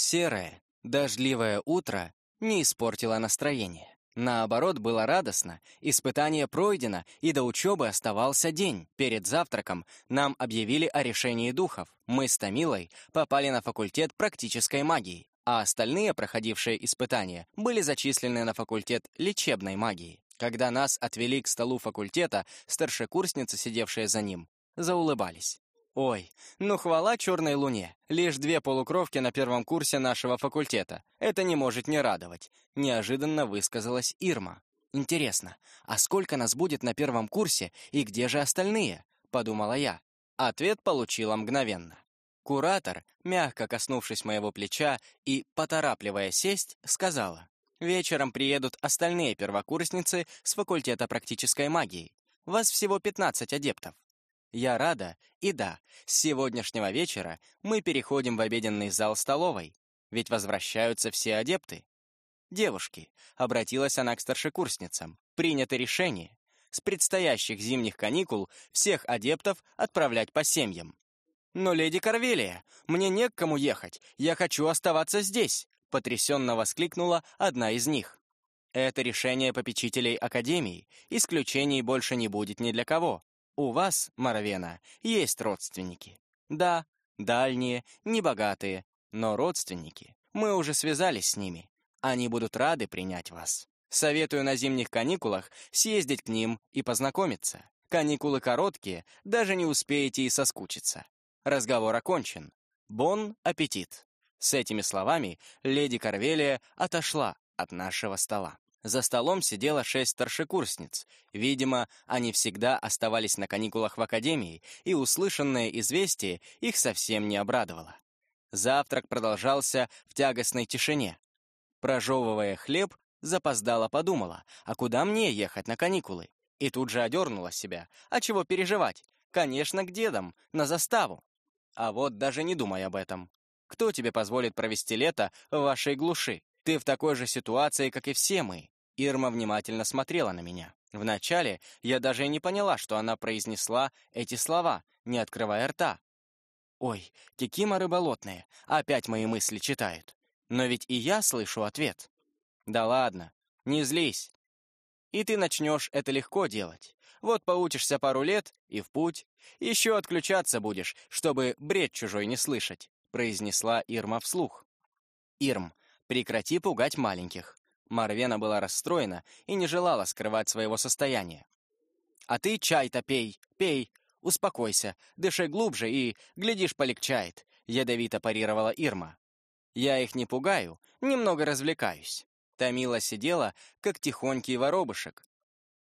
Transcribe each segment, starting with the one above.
Серое, дождливое утро не испортило настроение. Наоборот, было радостно, испытание пройдено, и до учебы оставался день. Перед завтраком нам объявили о решении духов. Мы с Томилой попали на факультет практической магии, а остальные, проходившие испытания, были зачислены на факультет лечебной магии. Когда нас отвели к столу факультета, старшекурсницы, сидевшие за ним, заулыбались. Ой, ну хвала черной луне. Лишь две полукровки на первом курсе нашего факультета. Это не может не радовать. Неожиданно высказалась Ирма. Интересно, а сколько нас будет на первом курсе и где же остальные? Подумала я. Ответ получила мгновенно. Куратор, мягко коснувшись моего плеча и поторапливая сесть, сказала. Вечером приедут остальные первокурсницы с факультета практической магии. Вас всего 15 адептов. Я рада, и да, с сегодняшнего вечера мы переходим в обеденный зал столовой, ведь возвращаются все адепты. Девушки, обратилась она к старшекурсницам, принято решение с предстоящих зимних каникул всех адептов отправлять по семьям. «Но, леди Корвелия, мне не к кому ехать, я хочу оставаться здесь», потрясенно воскликнула одна из них. Это решение попечителей Академии, исключений больше не будет ни для кого. У вас, Маравена, есть родственники. Да, дальние, небогатые, но родственники. Мы уже связались с ними. Они будут рады принять вас. Советую на зимних каникулах съездить к ним и познакомиться. Каникулы короткие, даже не успеете и соскучиться. Разговор окончен. Бон аппетит. С этими словами леди Корвелия отошла от нашего стола. За столом сидело шесть старшекурсниц. Видимо, они всегда оставались на каникулах в академии, и услышанное известие их совсем не обрадовало. Завтрак продолжался в тягостной тишине. Прожевывая хлеб, запоздала подумала, а куда мне ехать на каникулы? И тут же одернула себя. А чего переживать? Конечно, к дедам, на заставу. А вот даже не думай об этом. Кто тебе позволит провести лето в вашей глуши? Ты в такой же ситуации, как и все мы. Ирма внимательно смотрела на меня. Вначале я даже и не поняла, что она произнесла эти слова, не открывая рта. Ой, кикиморы болотные, опять мои мысли читают. Но ведь и я слышу ответ. Да ладно, не злись. И ты начнешь это легко делать. Вот поучишься пару лет и в путь. Еще отключаться будешь, чтобы бред чужой не слышать, произнесла Ирма вслух. Ирм, Прекрати пугать маленьких. Марвена была расстроена и не желала скрывать своего состояния. «А ты чай-то пей, пей, успокойся, дыши глубже и, глядишь, полегчает», — ядовито парировала Ирма. «Я их не пугаю, немного развлекаюсь». Тамила сидела, как тихонький воробышек.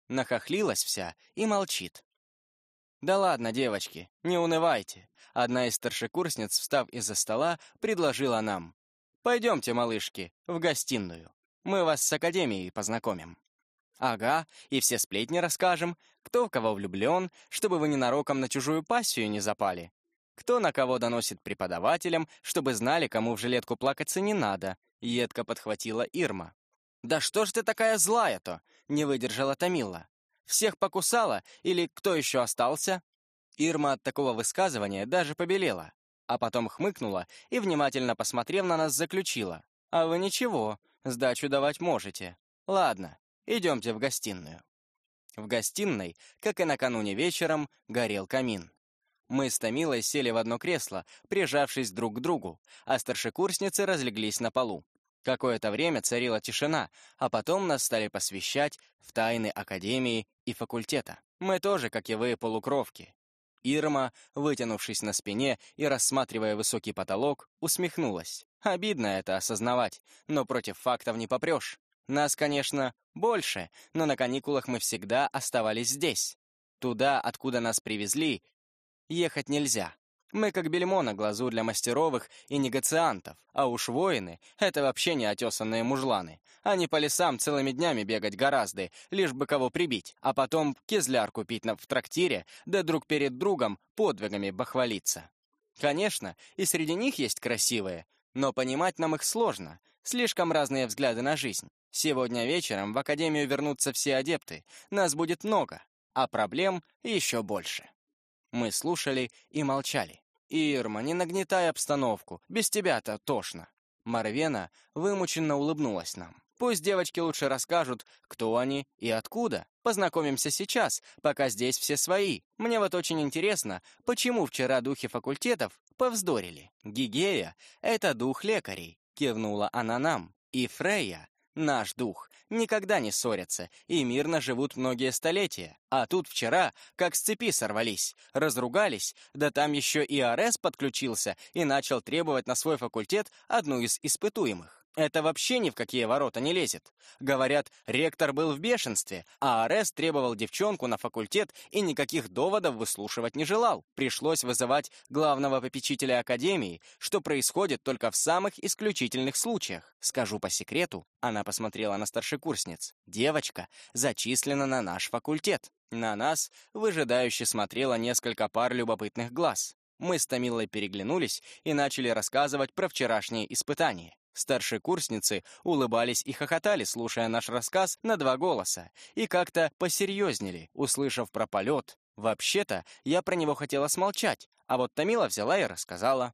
Нахохлилась вся и молчит. «Да ладно, девочки, не унывайте». Одна из старшекурсниц, встав из-за стола, предложила нам. Пойдемте, малышки, в гостиную. Мы вас с академией познакомим. Ага, и все сплетни расскажем, кто в кого влюблен, чтобы вы ненароком на чужую пассию не запали. Кто на кого доносит преподавателям, чтобы знали, кому в жилетку плакаться не надо, едко подхватила Ирма. «Да что ж ты такая злая-то?» — не выдержала Томила. «Всех покусала? Или кто еще остался?» Ирма от такого высказывания даже побелела а потом хмыкнула и, внимательно посмотрев на нас, заключила. «А вы ничего, сдачу давать можете. Ладно, идемте в гостиную». В гостиной, как и накануне вечером, горел камин. Мы с Томилой сели в одно кресло, прижавшись друг к другу, а старшекурсницы разлеглись на полу. Какое-то время царила тишина, а потом нас стали посвящать в тайны академии и факультета. Мы тоже, как и вы, полукровки. Ирма, вытянувшись на спине и рассматривая высокий потолок, усмехнулась. Обидно это осознавать, но против фактов не попрешь. Нас, конечно, больше, но на каникулах мы всегда оставались здесь. Туда, откуда нас привезли, ехать нельзя. Мы как бельмо на глазу для мастеровых и негациантов, а уж воины — это вообще не отесанные мужланы. Они по лесам целыми днями бегать гораздо, лишь бы кого прибить, а потом кизляр купить на в трактире, да друг перед другом подвигами бахвалиться. Конечно, и среди них есть красивые, но понимать нам их сложно, слишком разные взгляды на жизнь. Сегодня вечером в Академию вернутся все адепты, нас будет много, а проблем еще больше. Мы слушали и молчали. «Ирма, не нагнетай обстановку. Без тебя-то тошно». Марвена вымученно улыбнулась нам. Пусть девочки лучше расскажут, кто они и откуда. Познакомимся сейчас, пока здесь все свои. Мне вот очень интересно, почему вчера духи факультетов повздорили. Гигея — это дух лекарей, кивнула она нам. И Фрейя — наш дух, никогда не ссорятся и мирно живут многие столетия. А тут вчера, как с цепи сорвались, разругались, да там еще и Арес подключился и начал требовать на свой факультет одну из испытуемых. Это вообще ни в какие ворота не лезет. Говорят, ректор был в бешенстве, а Арес требовал девчонку на факультет и никаких доводов выслушивать не желал. Пришлось вызывать главного попечителя академии, что происходит только в самых исключительных случаях. Скажу по секрету, она посмотрела на старшекурсниц. Девочка зачислена на наш факультет. На нас выжидающе смотрело несколько пар любопытных глаз. Мы с Томилой переглянулись и начали рассказывать про вчерашние испытания. Старшие курсницы улыбались и хохотали, слушая наш рассказ на два голоса, и как-то посерьезнели, услышав про полет. Вообще-то, я про него хотела смолчать, а вот Томила взяла и рассказала.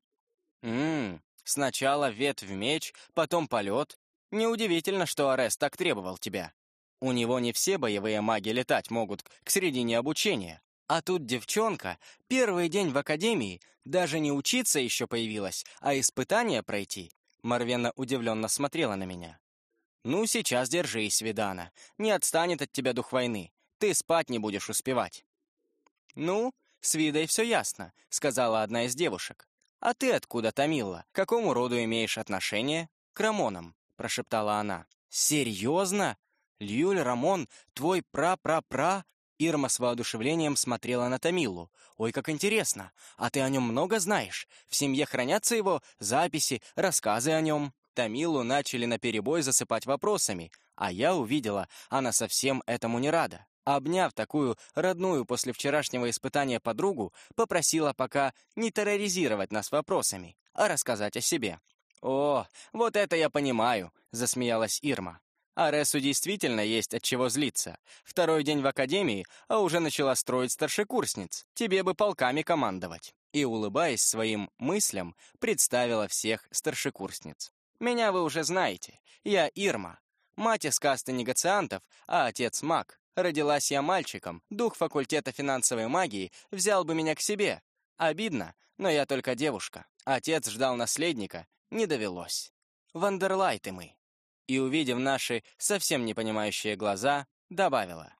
«Ммм, сначала ветвь меч, потом полет. Неудивительно, что Арес так требовал тебя. У него не все боевые маги летать могут к середине обучения. А тут девчонка, первый день в академии, даже не учиться еще появилась, а испытания пройти. Марвена удивленно смотрела на меня. «Ну, сейчас держись, Видана. Не отстанет от тебя дух войны. Ты спать не будешь успевать». «Ну, с Видой все ясно», — сказала одна из девушек. «А ты откуда, Томила? К какому роду имеешь отношение?» «К Рамонам», — прошептала она. «Серьезно? Льюль Рамон, твой пра-пра-пра?» Ирма с воодушевлением смотрела на Томилу. «Ой, как интересно! А ты о нем много знаешь? В семье хранятся его записи, рассказы о нем?» Томилу начали наперебой засыпать вопросами, а я увидела, она совсем этому не рада. Обняв такую родную после вчерашнего испытания подругу, попросила пока не терроризировать нас вопросами, а рассказать о себе. «О, вот это я понимаю», — засмеялась Ирма. Аресу действительно есть от чего злиться. Второй день в академии, а уже начала строить старшекурсниц. Тебе бы полками командовать. И, улыбаясь своим мыслям, представила всех старшекурсниц. Меня вы уже знаете. Я Ирма. Мать из касты негациантов, а отец маг. Родилась я мальчиком. Дух факультета финансовой магии взял бы меня к себе. Обидно, но я только девушка. Отец ждал наследника, не довелось. Вандерлайты мы и, увидев наши совсем непонимающие глаза, добавила.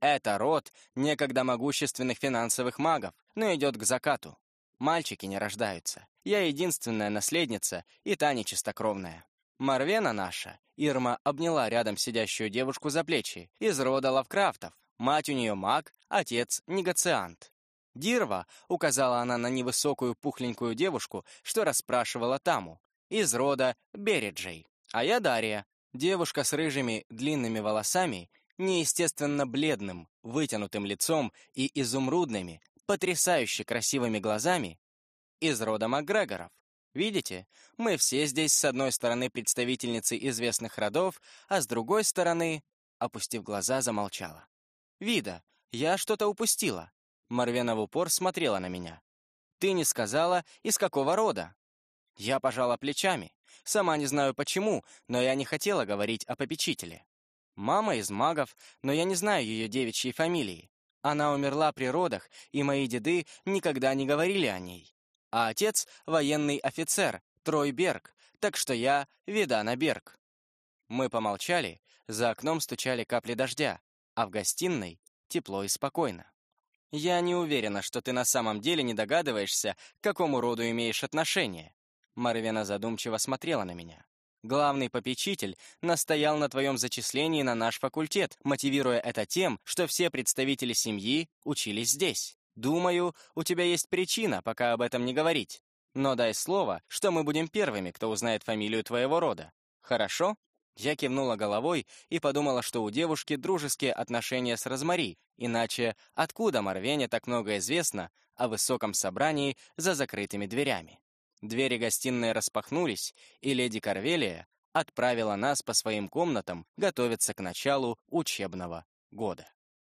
«Это род некогда могущественных финансовых магов, но идет к закату. Мальчики не рождаются. Я единственная наследница, и та нечистокровная. Марвена наша, Ирма обняла рядом сидящую девушку за плечи, из рода Лавкрафтов. Мать у нее маг, отец — негоциант. Дирва, указала она на невысокую пухленькую девушку, что расспрашивала Таму, из рода Береджей. А я Дарья, девушка с рыжими длинными волосами, неестественно бледным, вытянутым лицом и изумрудными, потрясающе красивыми глазами, из рода Макгрегоров. Видите, мы все здесь с одной стороны представительницы известных родов, а с другой стороны, опустив глаза, замолчала. «Вида, я что-то упустила». Марвена в упор смотрела на меня. «Ты не сказала, из какого рода?» Я пожала плечами. Сама не знаю почему, но я не хотела говорить о попечителе. Мама из магов, но я не знаю ее девичьей фамилии. Она умерла при родах, и мои деды никогда не говорили о ней. А отец — военный офицер, Трой Берг, так что я Видана Берг. Мы помолчали, за окном стучали капли дождя, а в гостиной тепло и спокойно. «Я не уверена, что ты на самом деле не догадываешься, к какому роду имеешь отношение. Марвена задумчиво смотрела на меня. Главный попечитель настоял на твоем зачислении на наш факультет, мотивируя это тем, что все представители семьи учились здесь. Думаю, у тебя есть причина пока об этом не говорить. Но дай слово, что мы будем первыми, кто узнает фамилию твоего рода. Хорошо? Я кивнула головой и подумала, что у девушки дружеские отношения с Розмари, иначе откуда Марвене так много известно о высоком собрании за закрытыми дверями? Двери гостиной распахнулись, и леди Корвелия отправила нас по своим комнатам готовиться к началу учебного года.